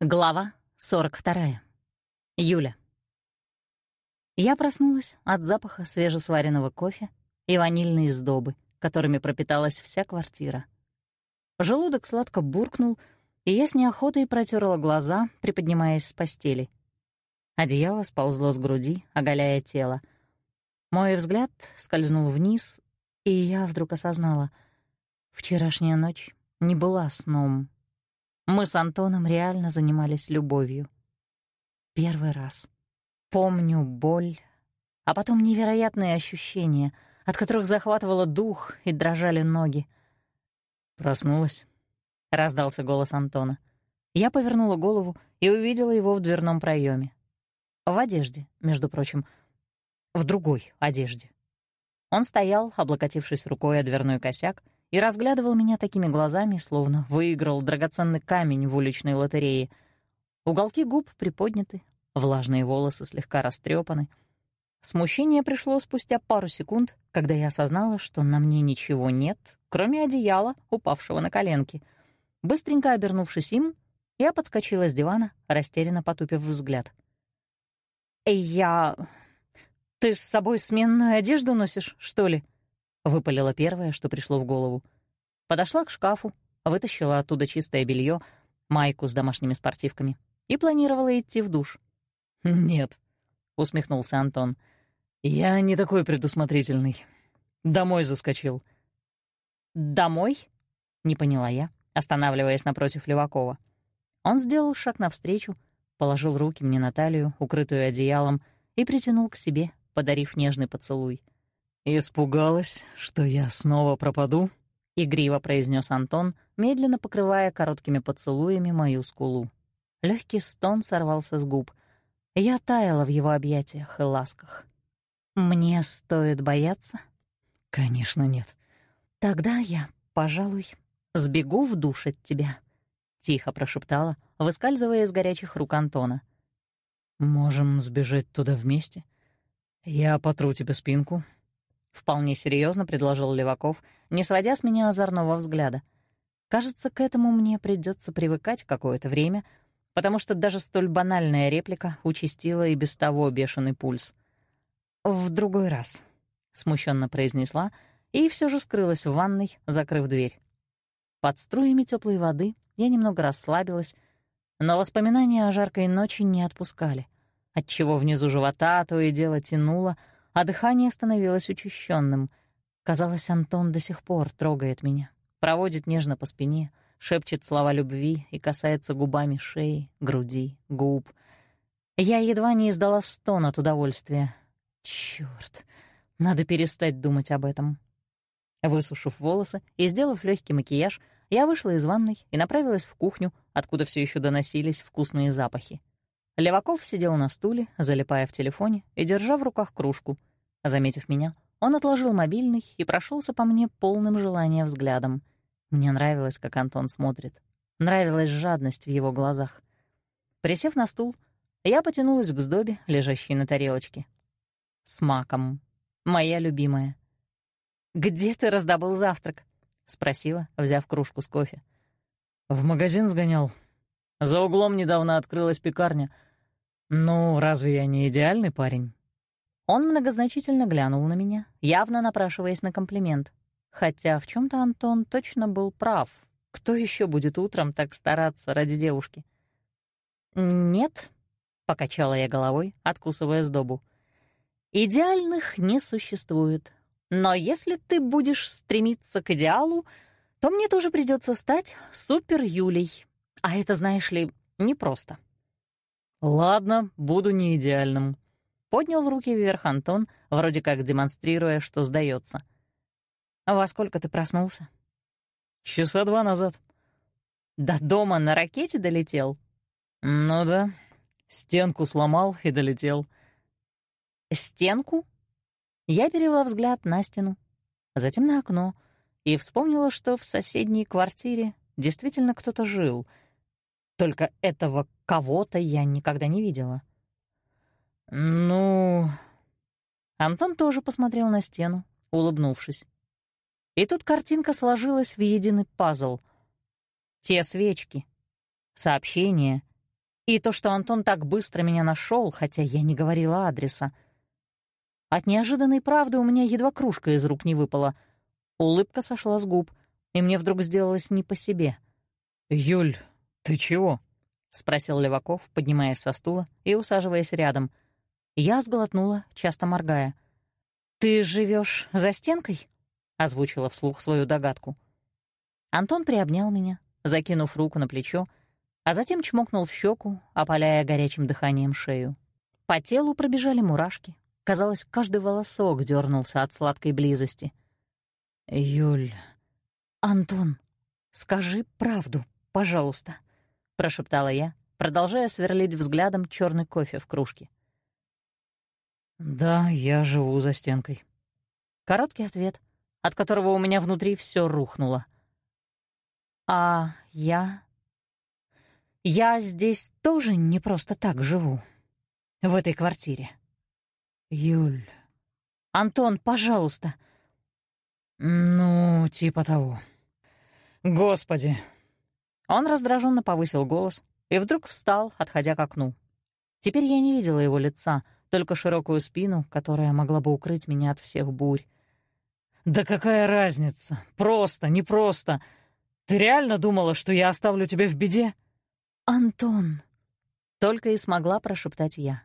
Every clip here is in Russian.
Глава 42. Юля. Я проснулась от запаха свежесваренного кофе и ванильной сдобы, которыми пропиталась вся квартира. Желудок сладко буркнул, и я с неохотой протерла глаза, приподнимаясь с постели. Одеяло сползло с груди, оголяя тело. Мой взгляд скользнул вниз, и я вдруг осознала — вчерашняя ночь не была сном. Мы с Антоном реально занимались любовью. Первый раз. Помню боль, а потом невероятные ощущения, от которых захватывало дух и дрожали ноги. «Проснулась?» — раздался голос Антона. Я повернула голову и увидела его в дверном проеме. В одежде, между прочим. В другой одежде. Он стоял, облокотившись рукой о дверной косяк, и разглядывал меня такими глазами, словно выиграл драгоценный камень в уличной лотерее. Уголки губ приподняты, влажные волосы слегка растрепаны. Смущение пришло спустя пару секунд, когда я осознала, что на мне ничего нет, кроме одеяла, упавшего на коленки. Быстренько обернувшись им, я подскочила с дивана, растерянно потупив взгляд. «Эй, я... Ты с собой сменную одежду носишь, что ли?» Выпалила первое, что пришло в голову. Подошла к шкафу, вытащила оттуда чистое белье, майку с домашними спортивками и планировала идти в душ. «Нет», — усмехнулся Антон. «Я не такой предусмотрительный. Домой заскочил». «Домой?» — не поняла я, останавливаясь напротив Левакова. Он сделал шаг навстречу, положил руки мне на талию, укрытую одеялом, и притянул к себе, подарив нежный поцелуй — «Испугалась, что я снова пропаду?» — игриво произнес Антон, медленно покрывая короткими поцелуями мою скулу. Легкий стон сорвался с губ. Я таяла в его объятиях и ласках. «Мне стоит бояться?» «Конечно нет». «Тогда я, пожалуй, сбегу в душ от тебя», — тихо прошептала, выскальзывая из горячих рук Антона. «Можем сбежать туда вместе. Я потру тебе спинку, Вполне серьезно предложил Леваков, не сводя с меня озорного взгляда. Кажется, к этому мне придется привыкать какое-то время, потому что даже столь банальная реплика участила и без того бешеный пульс. «В другой раз», — смущенно произнесла, и все же скрылась в ванной, закрыв дверь. Под струями теплой воды я немного расслабилась, но воспоминания о жаркой ночи не отпускали, отчего внизу живота то и дело тянуло, а дыхание становилось учащенным. Казалось, Антон до сих пор трогает меня, проводит нежно по спине, шепчет слова любви и касается губами шеи, груди, губ. Я едва не издала стон от удовольствия. Чёрт, надо перестать думать об этом. Высушив волосы и сделав легкий макияж, я вышла из ванной и направилась в кухню, откуда все еще доносились вкусные запахи. Леваков сидел на стуле, залипая в телефоне и держа в руках кружку — Заметив меня, он отложил мобильный и прошелся по мне полным желания взглядом. Мне нравилось, как Антон смотрит. Нравилась жадность в его глазах. Присев на стул, я потянулась к сдобе, лежащей на тарелочке. С маком. Моя любимая. «Где ты раздобыл завтрак?» — спросила, взяв кружку с кофе. «В магазин сгонял. За углом недавно открылась пекарня. Ну, разве я не идеальный парень?» Он многозначительно глянул на меня, явно напрашиваясь на комплимент. Хотя в чем то Антон точно был прав. Кто еще будет утром так стараться ради девушки? «Нет», — покачала я головой, откусывая сдобу. «Идеальных не существует. Но если ты будешь стремиться к идеалу, то мне тоже придется стать супер-Юлей. А это, знаешь ли, непросто». «Ладно, буду не идеальным», Поднял руки вверх Антон, вроде как демонстрируя, что сдается. «А во сколько ты проснулся?» «Часа два назад». «До дома на ракете долетел?» «Ну да. Стенку сломал и долетел». «Стенку?» Я перевела взгляд на стену, затем на окно, и вспомнила, что в соседней квартире действительно кто-то жил. Только этого кого-то я никогда не видела. «Ну...» Антон тоже посмотрел на стену, улыбнувшись. И тут картинка сложилась в единый пазл. Те свечки, сообщения И то, что Антон так быстро меня нашел, хотя я не говорила адреса. От неожиданной правды у меня едва кружка из рук не выпала. Улыбка сошла с губ, и мне вдруг сделалось не по себе. «Юль, ты чего?» — спросил Леваков, поднимаясь со стула и усаживаясь рядом. Я сглотнула, часто моргая. «Ты живешь за стенкой?» — озвучила вслух свою догадку. Антон приобнял меня, закинув руку на плечо, а затем чмокнул в щеку, опаляя горячим дыханием шею. По телу пробежали мурашки. Казалось, каждый волосок дернулся от сладкой близости. «Юль...» «Антон, скажи правду, пожалуйста», — прошептала я, продолжая сверлить взглядом черный кофе в кружке. «Да, я живу за стенкой». Короткий ответ, от которого у меня внутри все рухнуло. «А я я здесь тоже не просто так живу. В этой квартире. Юль. Антон, пожалуйста. Ну, типа того. Господи. Он раздраженно повысил голос и вдруг встал, отходя к окну. Теперь я не видела его лица, только широкую спину, которая могла бы укрыть меня от всех бурь. «Да какая разница? Просто, не просто. Ты реально думала, что я оставлю тебя в беде?» «Антон!» — только и смогла прошептать я.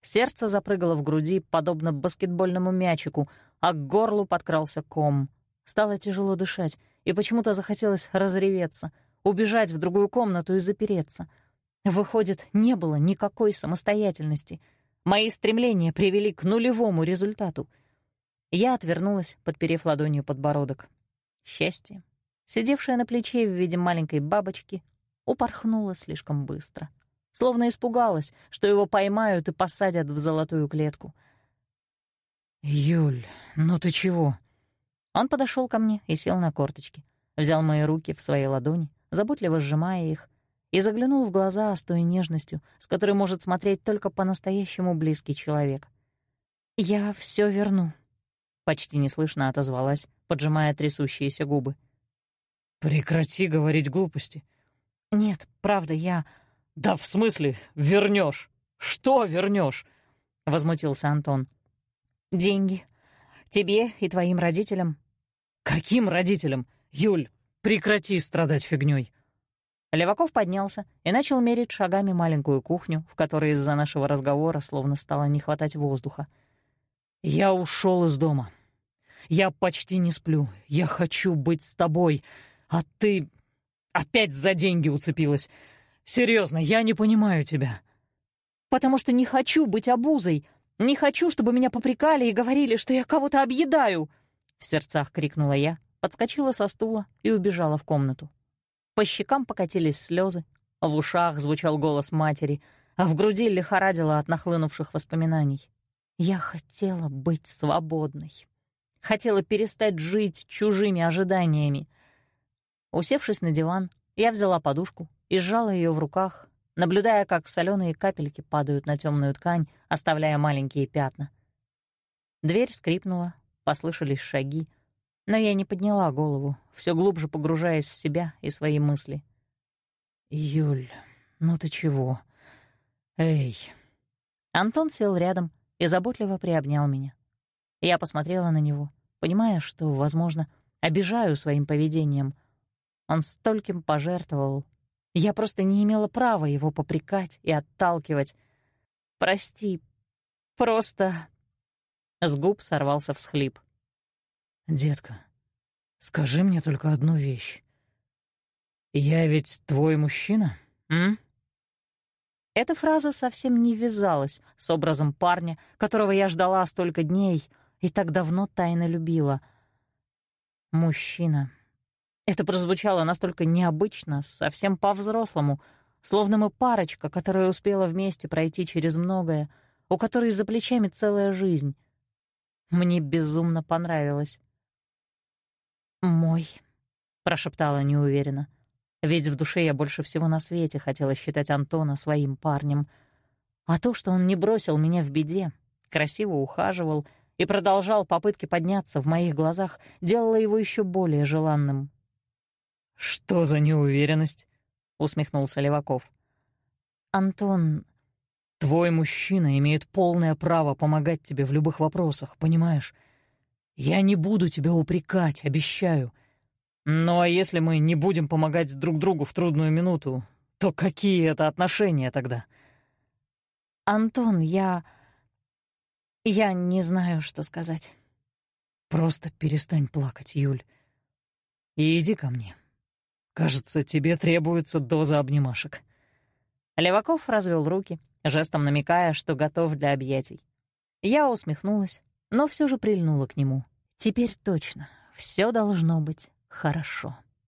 Сердце запрыгало в груди, подобно баскетбольному мячику, а к горлу подкрался ком. Стало тяжело дышать, и почему-то захотелось разреветься, убежать в другую комнату и запереться. Выходит, не было никакой самостоятельности. Мои стремления привели к нулевому результату. Я отвернулась, подперев ладонью подбородок. Счастье, сидевшее на плече в виде маленькой бабочки, упорхнула слишком быстро. Словно испугалась, что его поймают и посадят в золотую клетку. «Юль, ну ты чего?» Он подошел ко мне и сел на корточки, взял мои руки в свои ладони, заботливо сжимая их, и заглянул в глаза с той нежностью, с которой может смотреть только по-настоящему близкий человек. «Я все верну», — почти неслышно отозвалась, поджимая трясущиеся губы. «Прекрати говорить глупости. «Нет, правда, я...» «Да в смысле вернешь? Что вернешь? возмутился Антон. «Деньги. Тебе и твоим родителям». «Каким родителям? Юль, прекрати страдать фигней. Леваков поднялся и начал мерить шагами маленькую кухню, в которой из-за нашего разговора словно стало не хватать воздуха. «Я ушел из дома. Я почти не сплю. Я хочу быть с тобой. А ты Опять за деньги уцепилась. Серьезно, я не понимаю тебя. Потому что не хочу быть обузой. Не хочу, чтобы меня попрекали и говорили, что я кого-то объедаю. В сердцах крикнула я, подскочила со стула и убежала в комнату. По щекам покатились слезы, в ушах звучал голос матери, а в груди лихорадило от нахлынувших воспоминаний. Я хотела быть свободной. Хотела перестать жить чужими ожиданиями. Усевшись на диван, я взяла подушку и сжала ее в руках, наблюдая, как соленые капельки падают на темную ткань, оставляя маленькие пятна. Дверь скрипнула, послышались шаги, но я не подняла голову, все глубже погружаясь в себя и свои мысли. «Юль, ну ты чего? Эй!» Антон сел рядом и заботливо приобнял меня. Я посмотрела на него, понимая, что, возможно, обижаю своим поведением — он стольким пожертвовал. Я просто не имела права его попрекать и отталкивать. «Прости, просто...» С губ сорвался всхлип. «Детка, скажи мне только одну вещь. Я ведь твой мужчина, м?» Эта фраза совсем не вязалась с образом парня, которого я ждала столько дней и так давно тайно любила. Мужчина. Это прозвучало настолько необычно, совсем по-взрослому, словно мы парочка, которая успела вместе пройти через многое, у которой за плечами целая жизнь. Мне безумно понравилось. «Мой», — прошептала неуверенно, ведь в душе я больше всего на свете хотела считать Антона своим парнем. А то, что он не бросил меня в беде, красиво ухаживал и продолжал попытки подняться в моих глазах, делало его еще более желанным. «Что за неуверенность?» — усмехнулся Леваков. Антон, твой мужчина имеет полное право помогать тебе в любых вопросах, понимаешь? Я не буду тебя упрекать, обещаю. Ну а если мы не будем помогать друг другу в трудную минуту, то какие это отношения тогда? Антон, я... Я не знаю, что сказать. Просто перестань плакать, Юль. И иди ко мне. Кажется, тебе требуется доза обнимашек. Леваков развел руки, жестом намекая, что готов для объятий. Я усмехнулась, но все же прильнула к нему. Теперь точно, все должно быть хорошо.